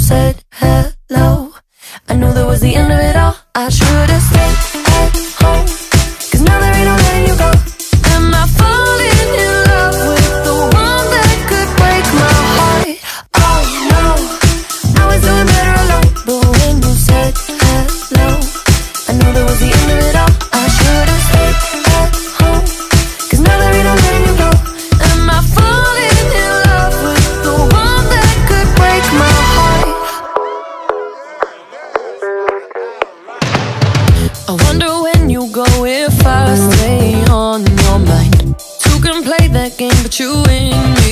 said hello. I knew that was the end of it all. I should I wonder when you go if I stay on your mind. Two can play that game, but you and me.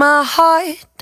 my heart.